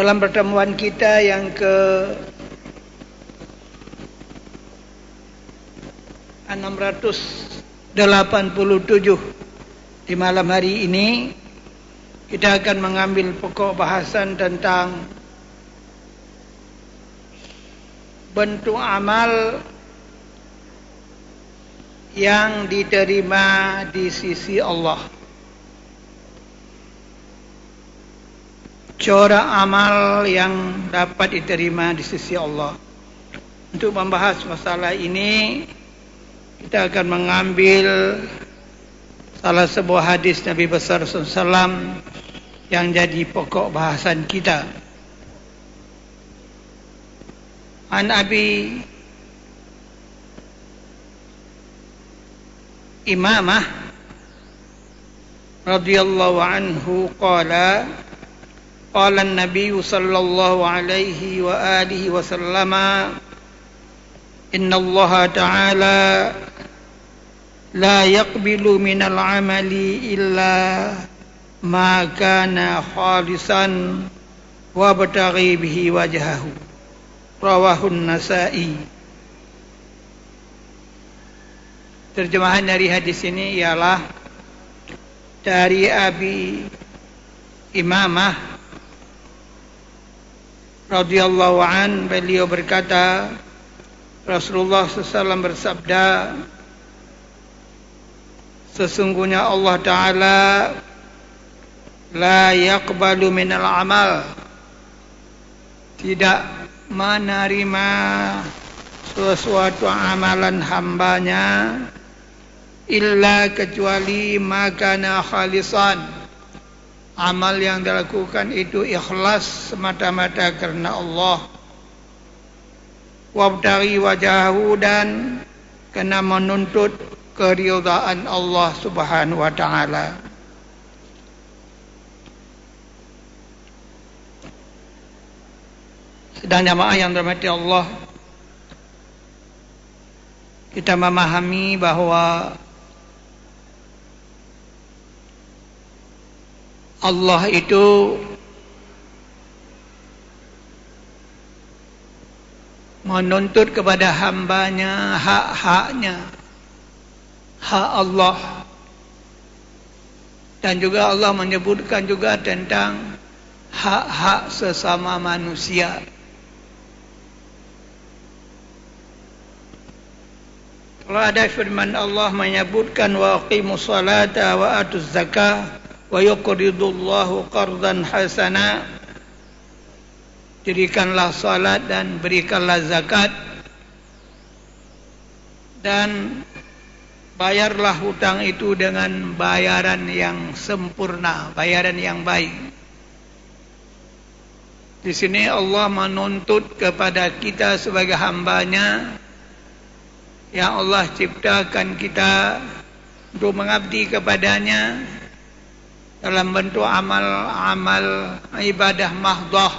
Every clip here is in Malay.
dalam pertemuan kita yang ke 687 di malam hari ini kita akan mengambil pokok bahasan tentang bentuk amal yang diterima di sisi Allah. Corak amal yang dapat diterima di sisi Allah. Untuk membahas masalah ini, kita akan mengambil salah sebuah hadis Nabi besar SAW yang jadi pokok bahasan kita. An Abi Imamah radhiyallahu anhu qala sallallahu alaihi wa alihi wa sallama inna Allah ta'ala la yaqbilu min al-amali illa ma kana khalisan wa bataghi bihi wajhahu rawahu an-nasa'i Terjemahan dari hadis ini ialah dari Abi Imamah radhiyallahu an beliau berkata Rasulullah SAW bersabda sesungguhnya Allah taala la yaqbalu minal amal. Tidak menerima sesuatu amalan hambanya illa kecuali makana khalisan amal yang dilakukan itu ikhlas semata-mata karena Allah. Wabtari wajahu dan kena menuntut keridaan Allah subhanahu wa ta'ala. Sedang jamaah yang dirahmati Allah kita memahami bahawa Allah itu menuntut kepada hambanya hak-haknya hak Allah. Dan juga Allah menyebutkan juga tentang hak-hak sesama manusia. Kalau ada firman Allah menyebutkan wa aqimus salata wa atuz zakah wa yuqridullahu qardan hasana. Dirikanlah salat dan berikanlah zakat. Dan bayarlah hutang itu dengan bayaran yang sempurna bayaran yang baik. Di sini Allah menuntut kepada kita sebagai hambanya yang Allah ciptakan kita untuk mengabdi kepadanya dalam bentuk amal-amal ibadah mahdah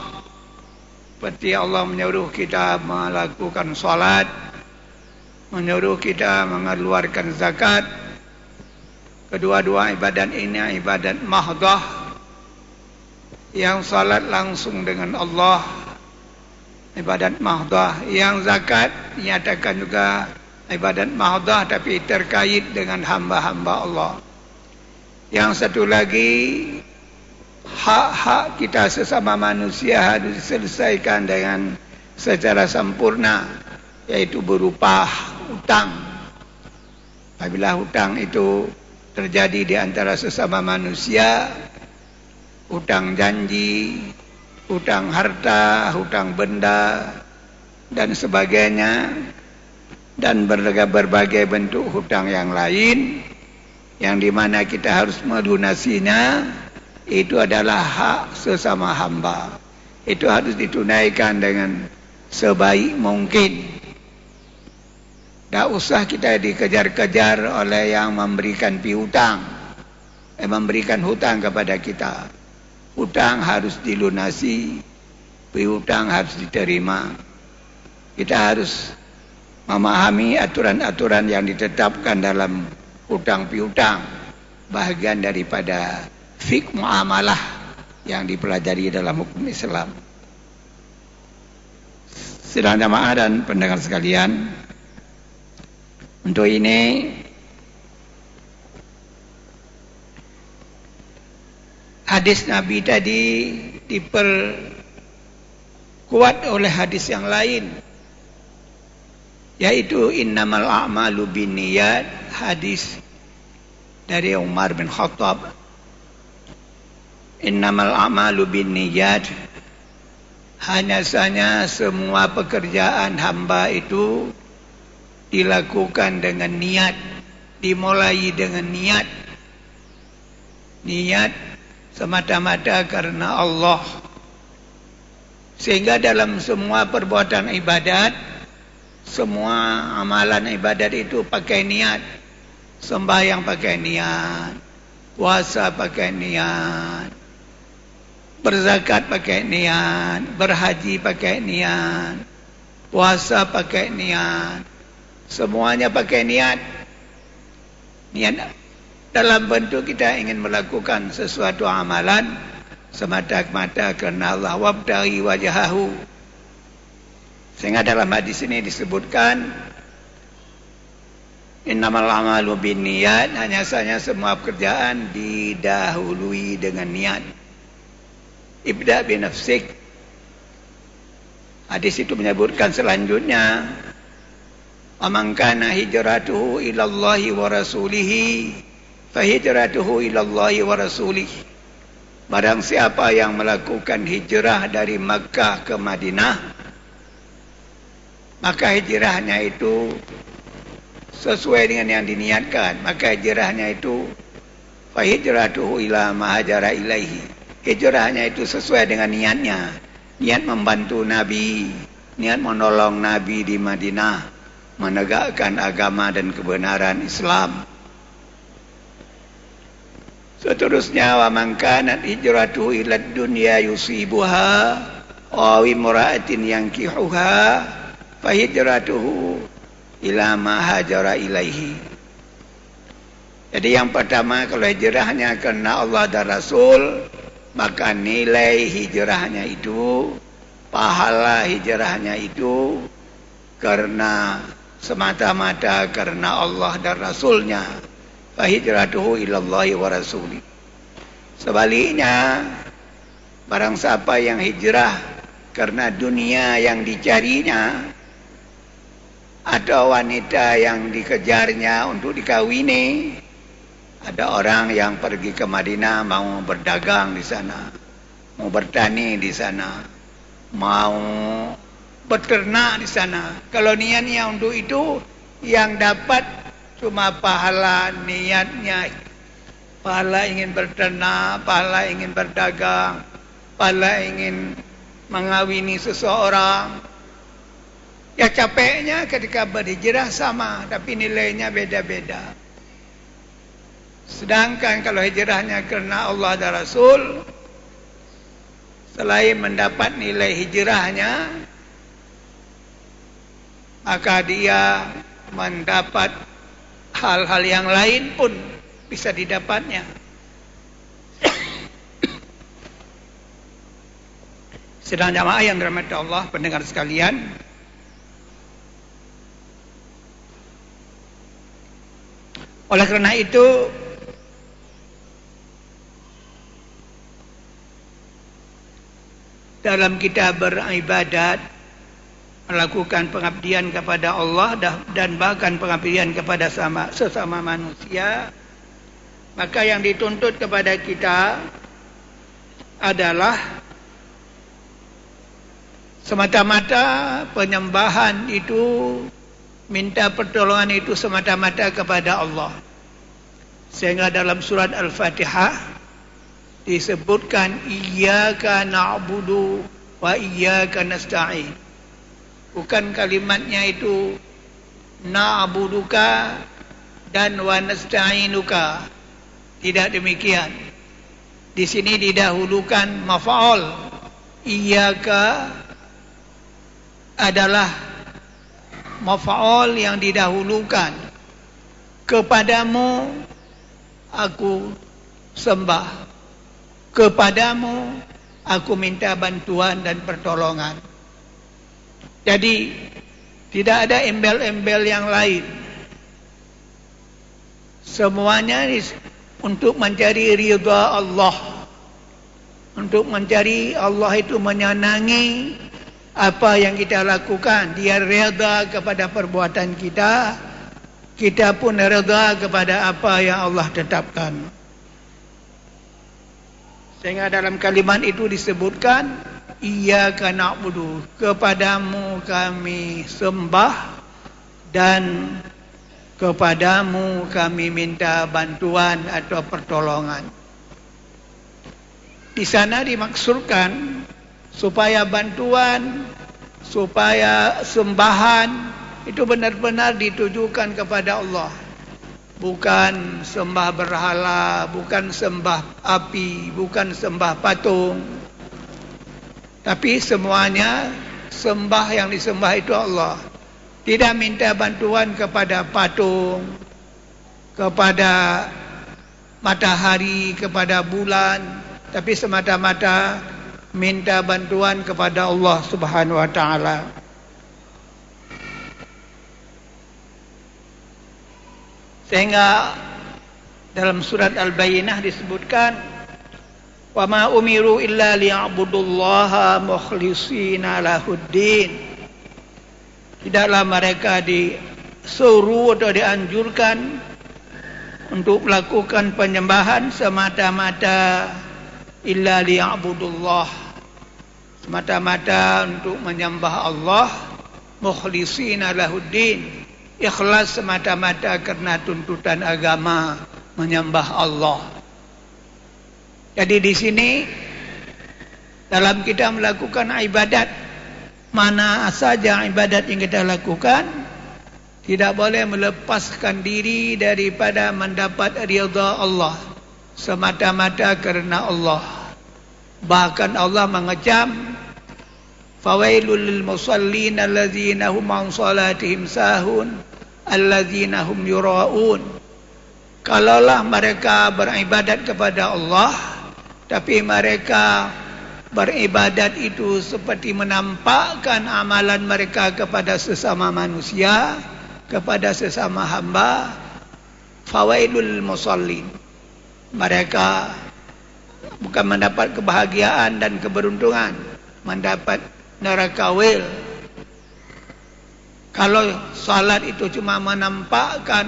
seperti Allah menyuruh kita melakukan salat menyuruh kita mengeluarkan zakat. Kedua-dua ibadat ini ibadat mahdah yang salat langsung dengan Allah. Ibadat mahdah yang zakat nyatakan juga ibadat mahdah tapi terkait dengan hamba-hamba Allah yang satu lagi hak-hak kita sesama manusia harus diselesaikan dengan secara sempurna yaitu berupa hutang. Apabila hutang itu terjadi di antara sesama manusia, hutang janji, hutang harta, hutang benda dan sebagainya dan berbagai bentuk hutang yang lain yang di mana kita harus melunasinya itu adalah hak sesama hamba. Itu harus ditunaikan dengan sebaik mungkin. Tak usah kita dikejar-kejar oleh yang memberikan piutang. Eh, memberikan hutang kepada kita. Hutang harus dilunasi. Piutang harus diterima. Kita harus memahami aturan-aturan yang ditetapkan dalam hutang piutang bahagian daripada fik muamalah yang dipelajari dalam hukum Islam. Sidang jamaah dan pendengar sekalian Untuk ini Hadis Nabi tadi Diperkuat oleh hadis yang lain Yaitu Innamal a'malu bin niyat Hadis Dari Umar bin Khattab Innamal a'malu bin niyat hanya saja semua pekerjaan hamba itu dilakukan dengan niat, dimulai dengan niat. Niat semata-mata karena Allah. Sehingga dalam semua perbuatan ibadat, semua amalan ibadat itu pakai niat. Sembahyang pakai niat, puasa pakai niat, berzakat pakai niat, berhaji pakai niat, puasa pakai niat, semuanya pakai niat. Niat dalam bentuk kita ingin melakukan sesuatu amalan semata-mata kerana Allah wabdari wajahahu. Sehingga dalam hadis ini disebutkan Innamal amalu bin niat hanya saja semua pekerjaan didahului dengan niat. Ibda bin nafsik. Hadis itu menyebutkan selanjutnya Aman kana hijratuhu ila Allah wa rasulih fa hijratuhu ila Allah wa rasulih. Barang siapa yang melakukan hijrah dari Makkah ke Madinah maka hijrahnya itu sesuai dengan yang diniatkan. Maka hijrahnya itu fa hijratuhu ila ma hajara ilaihi. Hijrahnya itu sesuai dengan niatnya. Niat membantu Nabi. Niat menolong Nabi di Madinah. Menegakkan agama dan kebenaran Islam. Seterusnya wa man kanat hijratuhu ila dunya yusibuha aw imra'atin yankihuha fa hijratuhu ila ma hajara ilaihi. Jadi yang pertama kalau hijrahnya karena Allah dan Rasul maka nilai hijrahnya itu pahala hijrahnya itu karena semata-mata karena Allah dan Rasulnya. Fa hijratuhu ilallahi wa rasuli. Sebaliknya barang siapa yang hijrah karena dunia yang dicarinya atau wanita yang dikejarnya untuk dikawini ada orang yang pergi ke Madinah mau berdagang di sana, mau bertani di sana, mau beternak di sana. Kalau niatnya untuk itu, yang dapat cuma pahala niatnya. Pahala ingin berternak, pahala ingin berdagang, pahala ingin mengawini seseorang. Ya capeknya ketika berhijrah sama, tapi nilainya beda-beda. Sedangkan kalau hijrahnya kerana Allah dan Rasul Selain mendapat nilai hijrahnya Maka dia mendapat hal-hal yang lain pun bisa didapatnya Sedang jamaah yang dirahmati Allah pendengar sekalian Oleh kerana itu dalam kita beribadat melakukan pengabdian kepada Allah dan bahkan pengabdian kepada sama, sesama manusia maka yang dituntut kepada kita adalah semata-mata penyembahan itu minta pertolongan itu semata-mata kepada Allah. Sehingga dalam surat Al-Fatihah disebutkan iyyaka na'budu wa iyyaka nasta'in. Bukan kalimatnya itu na'buduka dan wa nasta'inuka. Tidak demikian. Di sini didahulukan maf'ul. Iyyaka adalah maf'ul yang didahulukan kepadamu aku sembah kepadamu aku minta bantuan dan pertolongan Jadi tidak ada embel-embel yang lain. Semuanya untuk mencari ridha Allah. Untuk mencari Allah itu menyenangi apa yang kita lakukan. Dia reda kepada perbuatan kita. Kita pun reda kepada apa yang Allah tetapkan. Sehingga dalam kalimat itu disebutkan Iyyaka na'budu kepadamu kami sembah dan kepadamu kami minta bantuan atau pertolongan. Di sana dimaksudkan supaya bantuan, supaya sembahan itu benar-benar ditujukan kepada Allah. Bukan sembah berhala, bukan sembah api, bukan sembah patung. Tapi semuanya sembah yang disembah itu Allah. Tidak minta bantuan kepada patung, kepada matahari, kepada bulan, tapi semata-mata minta bantuan kepada Allah Subhanahu wa taala. Sehingga dalam surat Al-Bayyinah disebutkan wa ma umiru illa liya'budullaha mukhlishina lahuddin tidaklah mereka disuruh atau dianjurkan untuk melakukan penyembahan semata-mata illa liya'budullah semata-mata untuk menyembah Allah mukhlishina lahuddin. Ikhlas semata-mata kerana tuntutan agama menyembah Allah. Jadi di sini dalam kita melakukan ibadat mana saja ibadat yang kita lakukan tidak boleh melepaskan diri daripada mendapat ridha Allah. Semata-mata kerana Allah. Bahkan Allah mengecam fawailul lil musallin allazina hum an salatihim sahun allazina hum yuraun. Kalaulah mereka beribadat kepada Allah tapi mereka beribadat itu seperti menampakkan amalan mereka kepada sesama manusia, kepada sesama hamba. Fawailul musallin. Mereka bukan mendapat kebahagiaan dan keberuntungan, mendapat neraka wil. Kalau salat itu cuma menampakkan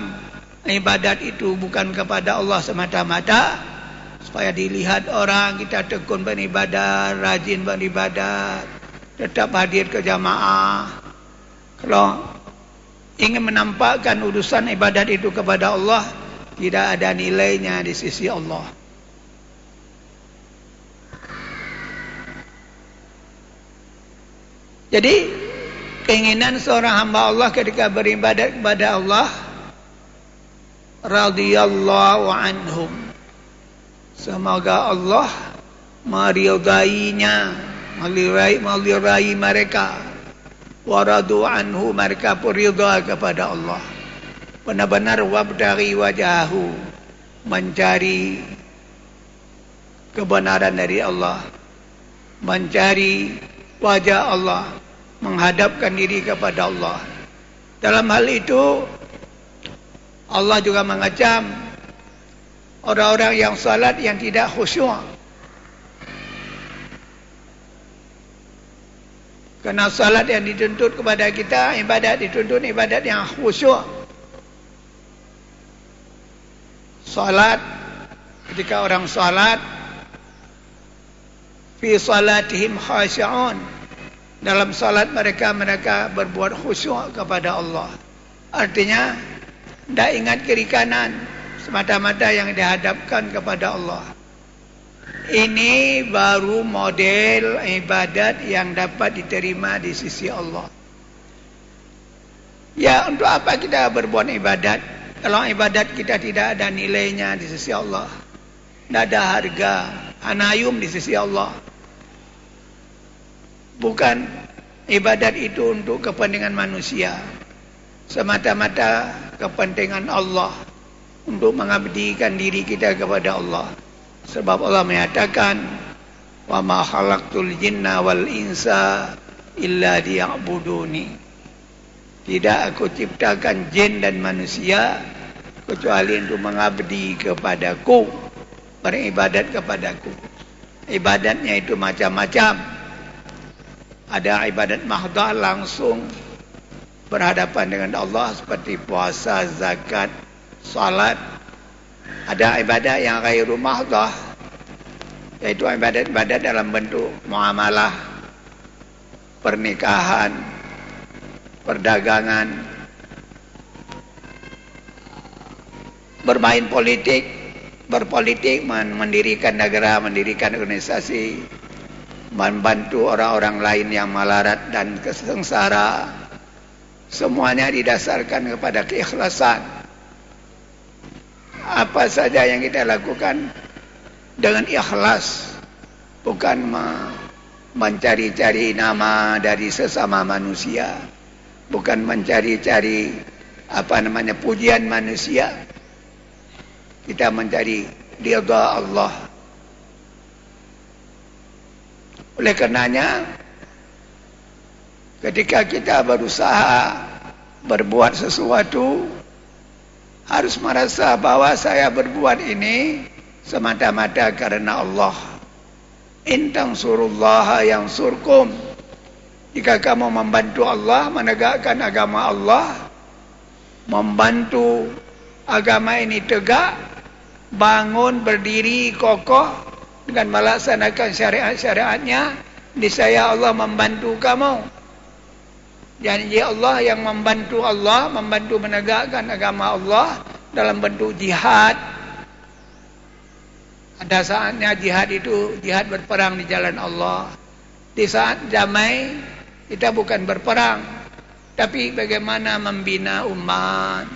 ibadat itu bukan kepada Allah semata-mata, supaya dilihat orang kita tekun beribadat, rajin beribadat, tetap hadir ke jamaah. Kalau ingin menampakkan urusan ibadat itu kepada Allah, tidak ada nilainya di sisi Allah. Jadi keinginan seorang hamba Allah ketika beribadat kepada Allah radhiyallahu anhum Semoga Allah meridainya, melirai, melirai mereka. Waradu anhu mereka pun rida kepada Allah. Benar-benar wabdari wajahu mencari kebenaran dari Allah. Mencari wajah Allah. Menghadapkan diri kepada Allah. Dalam hal itu Allah juga mengacam orang-orang yang salat yang tidak khusyuk. Kerana salat yang dituntut kepada kita, ibadat dituntut ibadat yang khusyuk. Salat, ketika orang salat, fi salatihim khasya'un. Dalam salat mereka, mereka berbuat khusyuk kepada Allah. Artinya, tidak ingat kiri kanan, semata-mata yang dihadapkan kepada Allah. Ini baru model ibadat yang dapat diterima di sisi Allah. Ya, untuk apa kita berbuat ibadat? Kalau ibadat kita tidak ada nilainya di sisi Allah. Tidak ada harga, anayum di sisi Allah. Bukan ibadat itu untuk kepentingan manusia. Semata-mata kepentingan Allah untuk mengabdikan diri kita kepada Allah. Sebab Allah menyatakan wa ma khalaqtul jinna wal insa illa liya'buduni. Tidak aku ciptakan jin dan manusia kecuali untuk mengabdi kepadaku, beribadat kepadaku. Ibadatnya itu macam-macam. Ada ibadat mahdah langsung berhadapan dengan Allah seperti puasa, zakat, salat. Ada ibadat yang ghairu mahdah yaitu ibadat-ibadat dalam bentuk muamalah pernikahan perdagangan bermain politik berpolitik mendirikan negara mendirikan organisasi membantu orang-orang lain yang malarat dan kesengsara. Semuanya didasarkan kepada keikhlasan. Apa saja yang kita lakukan dengan ikhlas bukan mencari-cari nama dari sesama manusia bukan mencari-cari apa namanya pujian manusia. Kita mencari ridha Allah oleh karenanya ketika kita berusaha berbuat sesuatu harus merasa bahwa saya berbuat ini semata-mata karena Allah. Intang surullah yang surkum. Jika kamu membantu Allah menegakkan agama Allah, membantu agama ini tegak, bangun berdiri kokoh dengan melaksanakan syariat-syariatnya, niscaya Allah membantu kamu. Janji Allah yang membantu Allah, membantu menegakkan agama Allah dalam bentuk jihad, ada saatnya jihad itu jihad berperang di jalan Allah. Di saat damai kita bukan berperang, tapi bagaimana membina umat,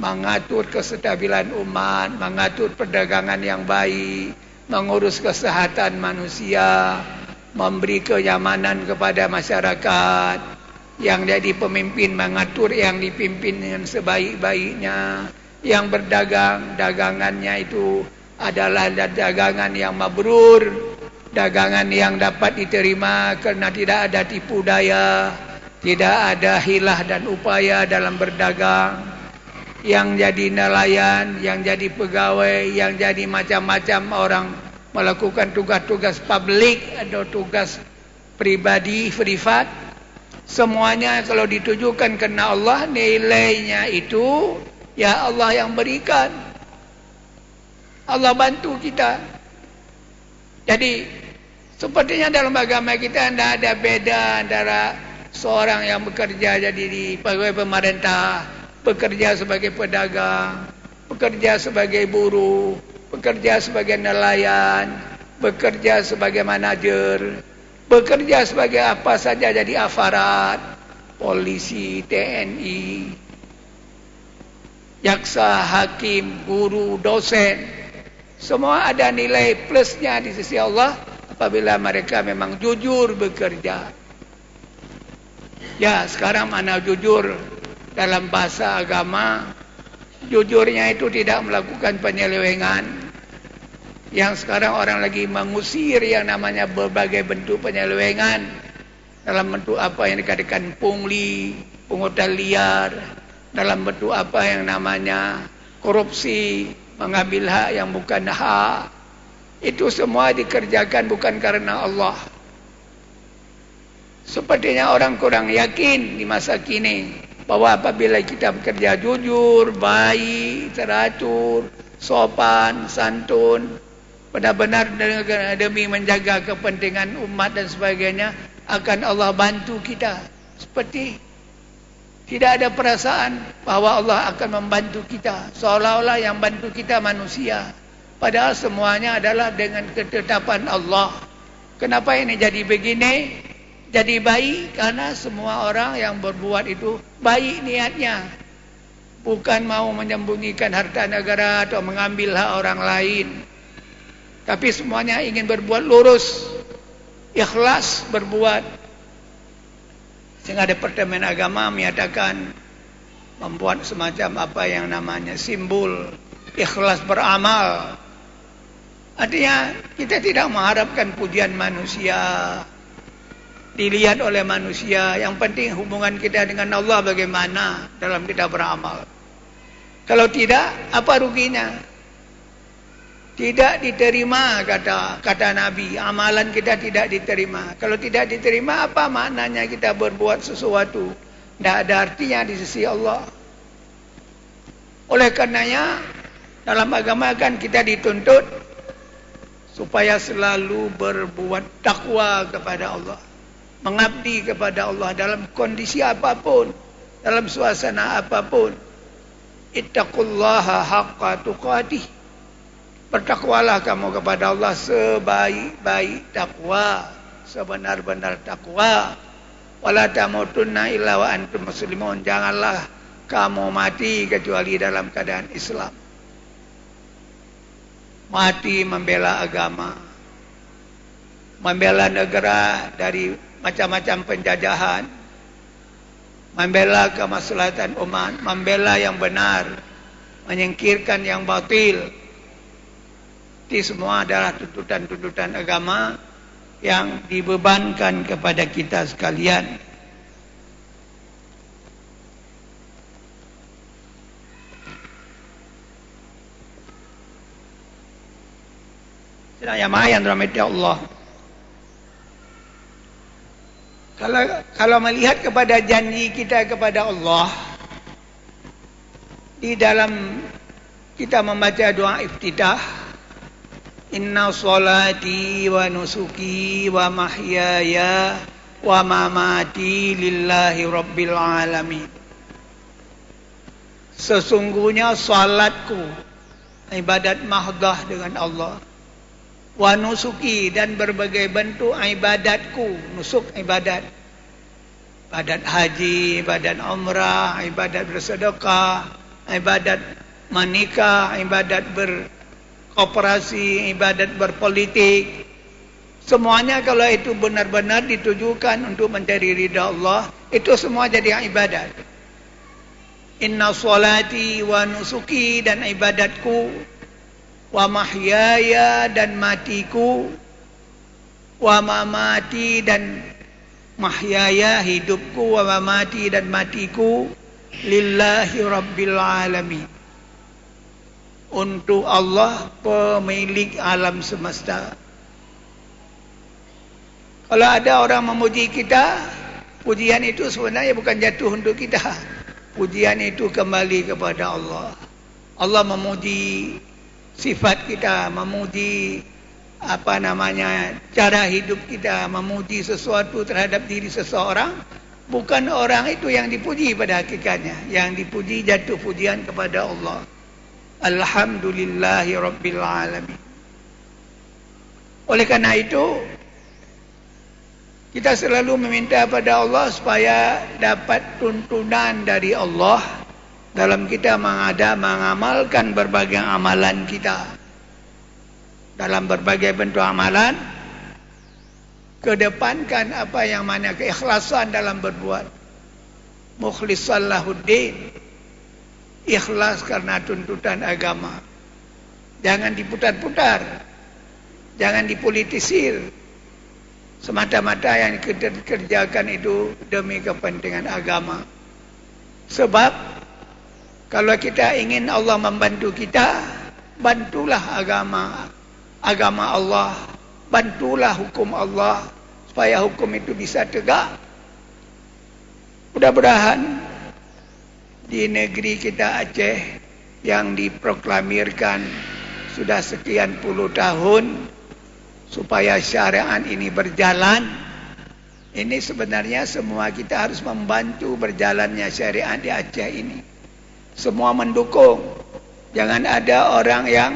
mengatur kestabilan umat, mengatur perdagangan yang baik, mengurus kesehatan manusia, memberi kenyamanan kepada masyarakat, yang jadi pemimpin mengatur yang dipimpin dengan sebaik-baiknya, yang berdagang dagangannya itu adalah dagangan yang mabrur dagangan yang dapat diterima kerana tidak ada tipu daya tidak ada hilah dan upaya dalam berdagang yang jadi nelayan yang jadi pegawai yang jadi macam-macam orang melakukan tugas-tugas publik atau tugas pribadi privat semuanya kalau ditujukan kerana Allah nilainya itu ya Allah yang berikan Allah bantu kita. Jadi sepertinya dalam agama kita tidak ada beda antara seorang yang bekerja jadi di pegawai pemerintah, bekerja sebagai pedagang, bekerja sebagai buruh, bekerja sebagai nelayan, bekerja sebagai manajer, bekerja sebagai apa saja jadi aparat, polisi, TNI, jaksa, hakim, guru, dosen. Semua ada nilai plusnya di sisi Allah apabila mereka memang jujur bekerja. Ya, sekarang mana jujur dalam bahasa agama? Jujurnya itu tidak melakukan penyelewengan. Yang sekarang orang lagi mengusir yang namanya berbagai bentuk penyelewengan. Dalam bentuk apa yang dikatakan pungli, pungutan liar. Dalam bentuk apa yang namanya korupsi, mengambil hak yang bukan hak itu semua dikerjakan bukan karena Allah sepertinya orang kurang yakin di masa kini bahwa apabila kita bekerja jujur, baik, teratur, sopan, santun benar-benar demi menjaga kepentingan umat dan sebagainya akan Allah bantu kita seperti tidak ada perasaan bahawa Allah akan membantu kita. Seolah-olah yang bantu kita manusia. Padahal semuanya adalah dengan ketetapan Allah. Kenapa ini jadi begini? Jadi baik karena semua orang yang berbuat itu baik niatnya. Bukan mau menyembunyikan harta negara atau mengambil hak orang lain. Tapi semuanya ingin berbuat lurus. Ikhlas berbuat Sehingga Departemen Agama menyatakan membuat semacam apa yang namanya simbol ikhlas beramal. Artinya kita tidak mengharapkan pujian manusia. Dilihat oleh manusia. Yang penting hubungan kita dengan Allah bagaimana dalam kita beramal. Kalau tidak, apa ruginya? Tidak diterima kata kata Nabi. Amalan kita tidak diterima. Kalau tidak diterima, apa maknanya kita berbuat sesuatu? Tidak ada artinya di sisi Allah. Oleh karenanya, dalam agama kan kita dituntut supaya selalu berbuat takwa kepada Allah. Mengabdi kepada Allah dalam kondisi apapun. Dalam suasana apapun. Ittaqullaha haqqa tuqatih. Bertakwalah kamu kepada Allah sebaik-baik takwa, sebenar-benar takwa. Wala tamutunna illa wa antum muslimun. Janganlah kamu mati kecuali dalam keadaan Islam. Mati membela agama. Membela negara dari macam-macam penjajahan. Membela kemaslahatan umat, membela yang benar, menyingkirkan yang batil. Ini semua adalah tuntutan-tuntutan agama yang dibebankan kepada kita sekalian. Sedang yang yang dirahmati Allah. Kalau kalau melihat kepada janji kita kepada Allah di dalam kita membaca doa iftitah Inna salati wa nusuki wa mahyaya wa mamati lillahi rabbil alamin. Sesungguhnya salatku ibadat mahdah dengan Allah. Wa nusuki dan berbagai bentuk ibadatku, nusuk ibadat. Ibadat haji, ibadat umrah, ibadat bersedekah, ibadat menikah, ibadat ber operasi ibadat berpolitik. Semuanya kalau itu benar-benar ditujukan untuk mencari ridha Allah itu semua jadi ibadat. Inna salati wa nusuki dan ibadatku wa mahyaya dan matiku wa mamati dan mahyaya hidupku wa mamati dan matiku lillahi rabbil alamin untuk Allah pemilik alam semesta. Kalau ada orang memuji kita, pujian itu sebenarnya bukan jatuh untuk kita. Pujian itu kembali kepada Allah. Allah memuji sifat kita, memuji apa namanya cara hidup kita, memuji sesuatu terhadap diri seseorang. Bukan orang itu yang dipuji pada hakikatnya. Yang dipuji jatuh pujian kepada Allah. Alhamdulillahi Rabbil Alamin. Oleh karena itu, kita selalu meminta pada Allah supaya dapat tuntunan dari Allah dalam kita mengada mengamalkan berbagai amalan kita. Dalam berbagai bentuk amalan, kedepankan apa yang mana keikhlasan dalam berbuat. Mukhlisan lahuddin ikhlas karena tuntutan agama. Jangan diputar-putar. Jangan dipolitisir. Semata-mata yang dikerjakan itu demi kepentingan agama. Sebab kalau kita ingin Allah membantu kita, bantulah agama agama Allah, bantulah hukum Allah supaya hukum itu bisa tegak. Mudah-mudahan di negeri kita Aceh yang diproklamirkan sudah sekian puluh tahun supaya syariat ini berjalan. Ini sebenarnya semua kita harus membantu berjalannya syariat di Aceh ini semua mendukung. Jangan ada orang yang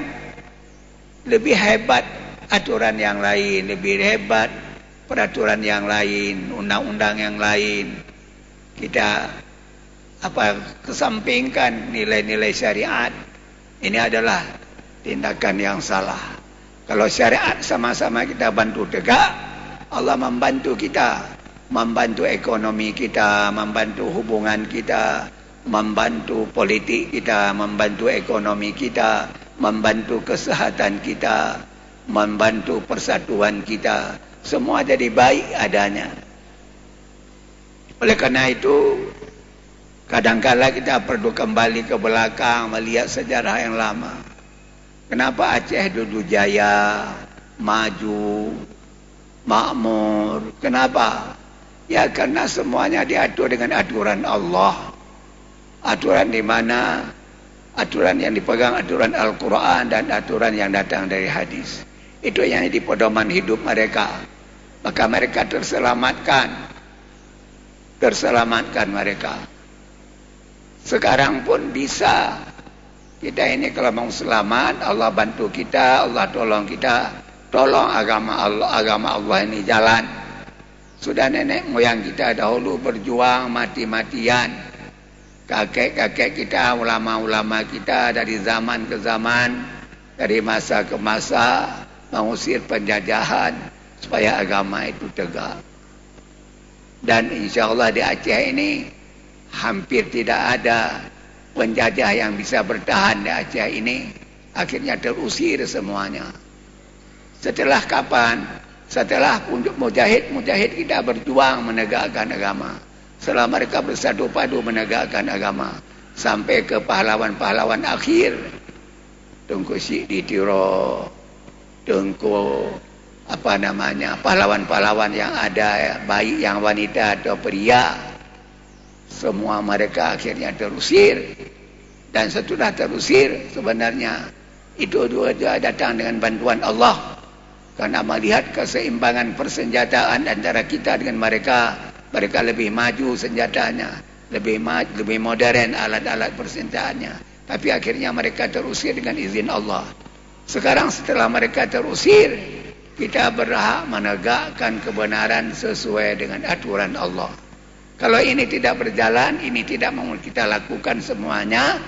lebih hebat aturan yang lain lebih hebat peraturan yang lain undang-undang yang lain. Kita apa kesampingkan nilai-nilai syariat. Ini adalah tindakan yang salah. Kalau syariat sama-sama kita bantu tegak Allah membantu kita membantu ekonomi kita membantu hubungan kita membantu politik kita membantu ekonomi kita membantu kesehatan kita membantu persatuan kita semua jadi baik adanya Oleh karena itu, kadang-kala kita perlu kembali ke belakang melihat sejarah yang lama. Kenapa Aceh dulu jaya, maju, makmur? Kenapa? Ya karena semuanya diatur dengan aturan Allah. Aturan di mana? Aturan yang dipegang aturan Al-Quran dan aturan yang datang dari hadis. Itu yang di pedoman hidup mereka. Maka mereka terselamatkan. Terselamatkan mereka. Sekarang pun bisa. Kita ini kalau mau selamat, Allah bantu kita, Allah tolong kita. Tolong agama Allah, agama Allah ini jalan. Sudah nenek moyang kita dahulu berjuang mati-matian. Kakek-kakek kita, ulama-ulama kita dari zaman ke zaman, dari masa ke masa, mengusir penjajahan supaya agama itu tegak. Dan insya Allah di Aceh ini hampir tidak ada penjajah yang bisa bertahan di Aceh ini. Akhirnya terusir semuanya. Setelah kapan? Setelah mujahid-mujahid kita berjuang menegakkan agama. Setelah mereka bersatu padu menegakkan agama. Sampai ke pahlawan-pahlawan akhir. Tungku Syik di Tiro. Tungku apa namanya. Pahlawan-pahlawan yang ada. Baik yang wanita atau pria. Semua mereka akhirnya terusir. Dan setelah terusir sebenarnya. Itu dua datang dengan bantuan Allah. Karena melihat keseimbangan persenjataan antara kita dengan mereka, mereka lebih maju senjatanya, lebih maju, lebih modern alat-alat persenjataannya. Tapi akhirnya mereka terusir dengan izin Allah. Sekarang setelah mereka terusir, kita berhak menegakkan kebenaran sesuai dengan aturan Allah. Kalau ini tidak berjalan, ini tidak mau kita lakukan semuanya,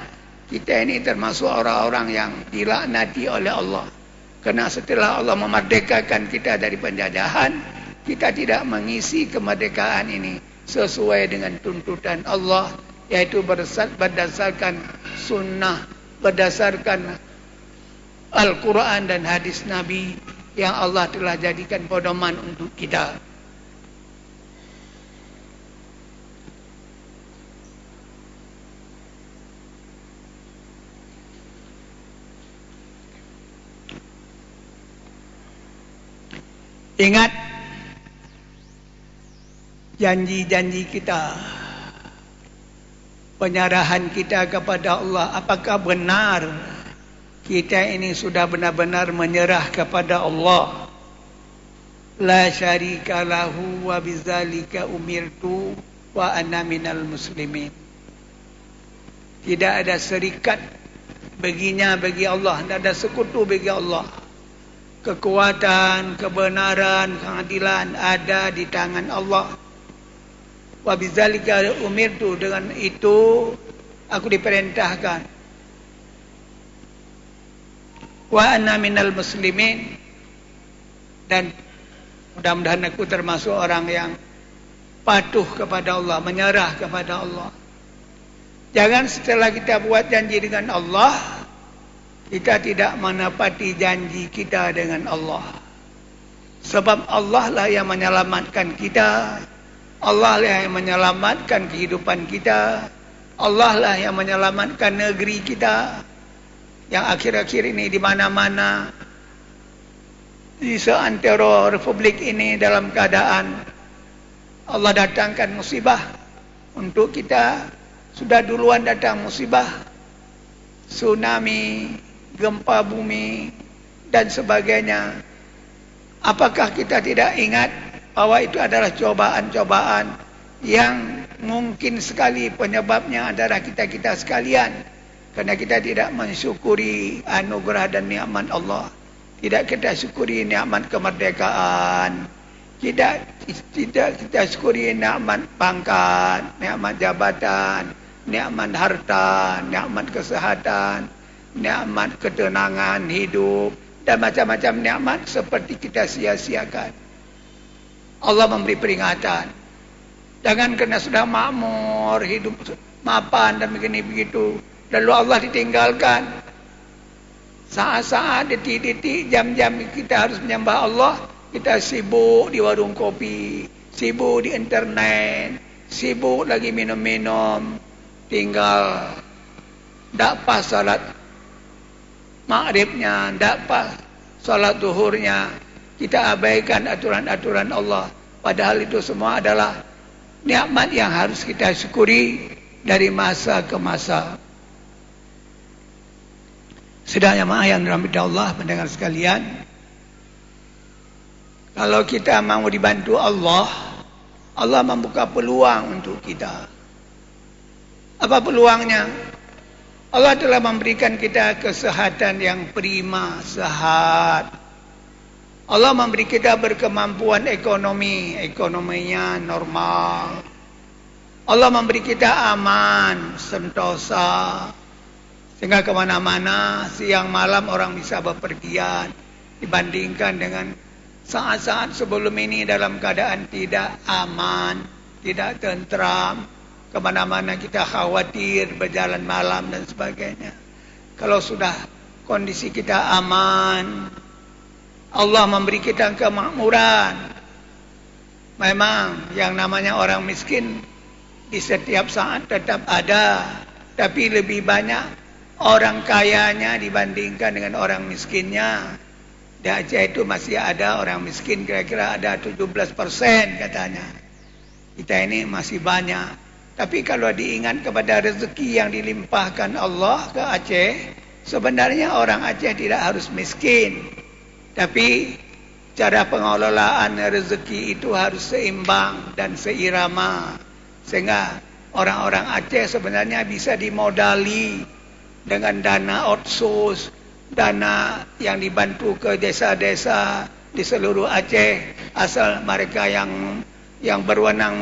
kita ini termasuk orang-orang yang dilaknati oleh Allah. Karena setelah Allah memerdekakan kita dari penjajahan, kita tidak mengisi kemerdekaan ini sesuai dengan tuntutan Allah, yaitu berdasarkan sunnah, berdasarkan Al-Quran dan hadis Nabi yang Allah telah jadikan pedoman untuk kita. Ingat janji-janji kita penyerahan kita kepada Allah apakah benar kita ini sudah benar-benar menyerah kepada Allah? La syarika lahu wa bizalika umirtu wa ana minal muslimin. Tidak ada serikat baginya bagi Allah tidak ada sekutu bagi Allah. Kekuatan, kebenaran, keadilan ada di tangan Allah. Wa bizalika umirtu dengan itu aku diperintahkan. Wa anna minal muslimin dan mudah-mudahan aku termasuk orang yang patuh kepada Allah, menyerah kepada Allah. Jangan setelah kita buat janji dengan Allah, kita tidak menepati janji kita dengan Allah. Sebab Allah lah yang menyelamatkan kita. Allah lah yang menyelamatkan kehidupan kita. Allah lah yang menyelamatkan negeri kita. Yang akhir-akhir ini di mana-mana. Di seantero republik ini dalam keadaan. Allah datangkan musibah. Untuk kita. Sudah duluan datang musibah. Tsunami gempa bumi dan sebagainya. Apakah kita tidak ingat bahwa itu adalah cobaan-cobaan yang mungkin sekali penyebabnya adalah kita-kita sekalian. Kerana kita tidak mensyukuri anugerah dan nikmat Allah. Tidak kita syukuri nikmat kemerdekaan. Tidak tidak kita syukuri nikmat pangkat, nikmat jabatan, nikmat harta, nikmat kesehatan nikmat ketenangan hidup dan macam-macam nikmat seperti kita sia-siakan. Allah memberi peringatan. Jangan kena sudah makmur, hidup mapan dan begini begitu. Lalu Allah ditinggalkan. Saat-saat, detik-detik, jam-jam kita harus menyembah Allah. Kita sibuk di warung kopi, sibuk di internet, sibuk lagi minum-minum tinggal tak pas salat maghribnya tak pas salat zuhurnya kita abaikan aturan-aturan Allah. Padahal itu semua adalah nikmat yang harus kita syukuri dari masa ke masa. Sedang maaf yang dirahmati Allah pendengar sekalian. Kalau kita mau dibantu Allah Allah membuka peluang untuk kita. Apa peluangnya? Allah telah memberikan kita kesehatan yang prima sehat Allah memberi kita berkemampuan ekonomi, ekonominya normal. Allah memberi kita aman, sentosa. Sehingga kemana-mana, siang malam orang bisa berpergian. Dibandingkan dengan saat-saat sebelum ini dalam keadaan tidak aman, tidak tentram. Kemana-mana kita khawatir berjalan malam dan sebagainya. Kalau sudah kondisi kita aman, Allah memberi kita kemakmuran. Memang yang namanya orang miskin di setiap saat tetap ada, tapi lebih banyak orang kayanya dibandingkan dengan orang miskinnya. Di Aceh itu masih ada orang miskin kira-kira ada 17% katanya. Kita ini masih banyak. Tapi kalau diingat kepada rezeki yang dilimpahkan Allah ke Aceh, sebenarnya orang Aceh tidak harus miskin. Tapi cara pengelolaan rezeki itu harus seimbang dan seirama. Sehingga orang-orang Aceh sebenarnya bisa dimodali dengan dana outsource, dana yang dibantu ke desa-desa di seluruh Aceh. Asal mereka yang yang berwenang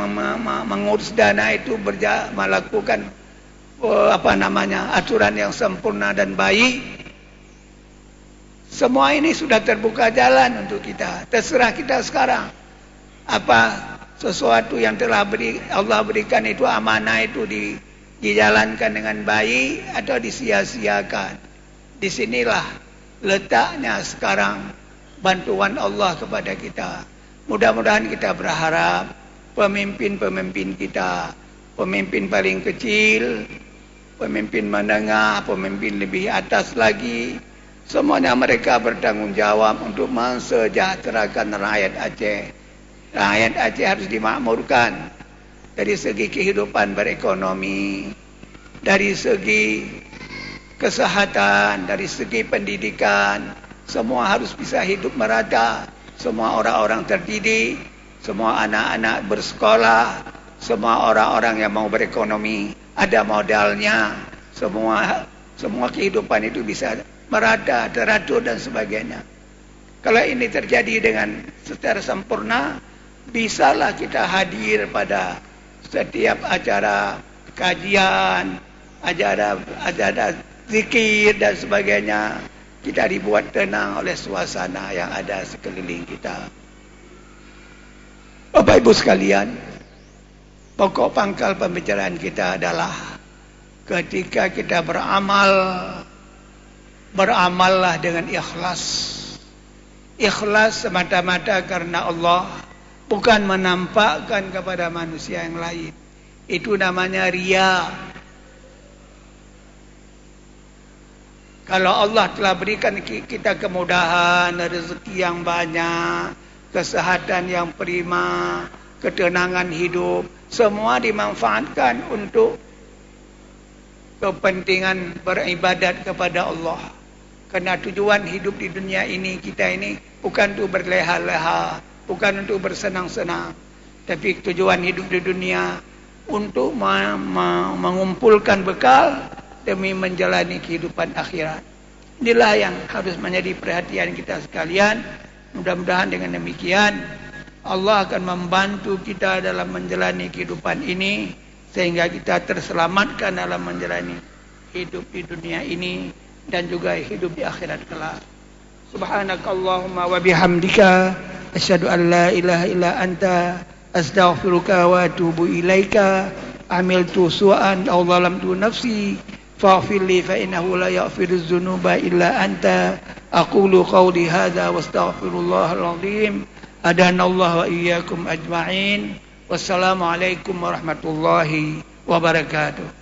mengurus dana itu berja melakukan uh, apa namanya aturan yang sempurna dan baik semua ini sudah terbuka jalan untuk kita. Terserah kita sekarang. Apa sesuatu yang telah beri, Allah berikan itu amanah itu di, dijalankan dengan baik atau disia-siakan. Di sinilah letaknya sekarang bantuan Allah kepada kita. Mudah-mudahan kita berharap pemimpin-pemimpin kita, pemimpin paling kecil, pemimpin menengah, pemimpin lebih atas lagi, Semuanya mereka bertanggungjawab untuk mensejahterakan rakyat Aceh. Rakyat Aceh harus dimakmurkan dari segi kehidupan berekonomi, dari segi kesehatan, dari segi pendidikan. Semua harus bisa hidup merata. Semua orang-orang terdidik, semua anak-anak bersekolah, semua orang-orang yang mau berekonomi ada modalnya. Semua semua kehidupan itu bisa merata, teratur dan sebagainya. Kalau ini terjadi dengan secara sempurna, bisalah kita hadir pada setiap acara kajian, acara acara zikir dan sebagainya. Kita dibuat tenang oleh suasana yang ada sekeliling kita. Bapak Ibu sekalian, pokok pangkal pembicaraan kita adalah ketika kita beramal beramallah dengan ikhlas. Ikhlas semata-mata karena Allah bukan menampakkan kepada manusia yang lain. Itu namanya ria kalau Allah telah berikan kita kemudahan rezeki yang banyak kesehatan yang prima ketenangan hidup semua dimanfaatkan untuk kepentingan beribadat kepada Allah Karena tujuan hidup di dunia ini kita ini bukan untuk berleha-leha, bukan untuk bersenang-senang, tapi tujuan hidup di dunia untuk mengumpulkan bekal demi menjalani kehidupan akhirat. Inilah yang harus menjadi perhatian kita sekalian. Mudah-mudahan dengan demikian Allah akan membantu kita dalam menjalani kehidupan ini sehingga kita terselamatkan dalam menjalani hidup di dunia ini dan juga hidup di akhirat kelak. Subhanakallahumma wa bihamdika asyhadu an la ilaha illa anta astaghfiruka wa atubu ilaika amiltu su'an aw zalamtu nafsi faghfir li fa innahu la yaghfiru dzunuba illa anta aqulu qawli hadha wastaghfirullahal azim adana Allah wa iyyakum ajma'in Wassalamualaikum warahmatullahi wabarakatuh.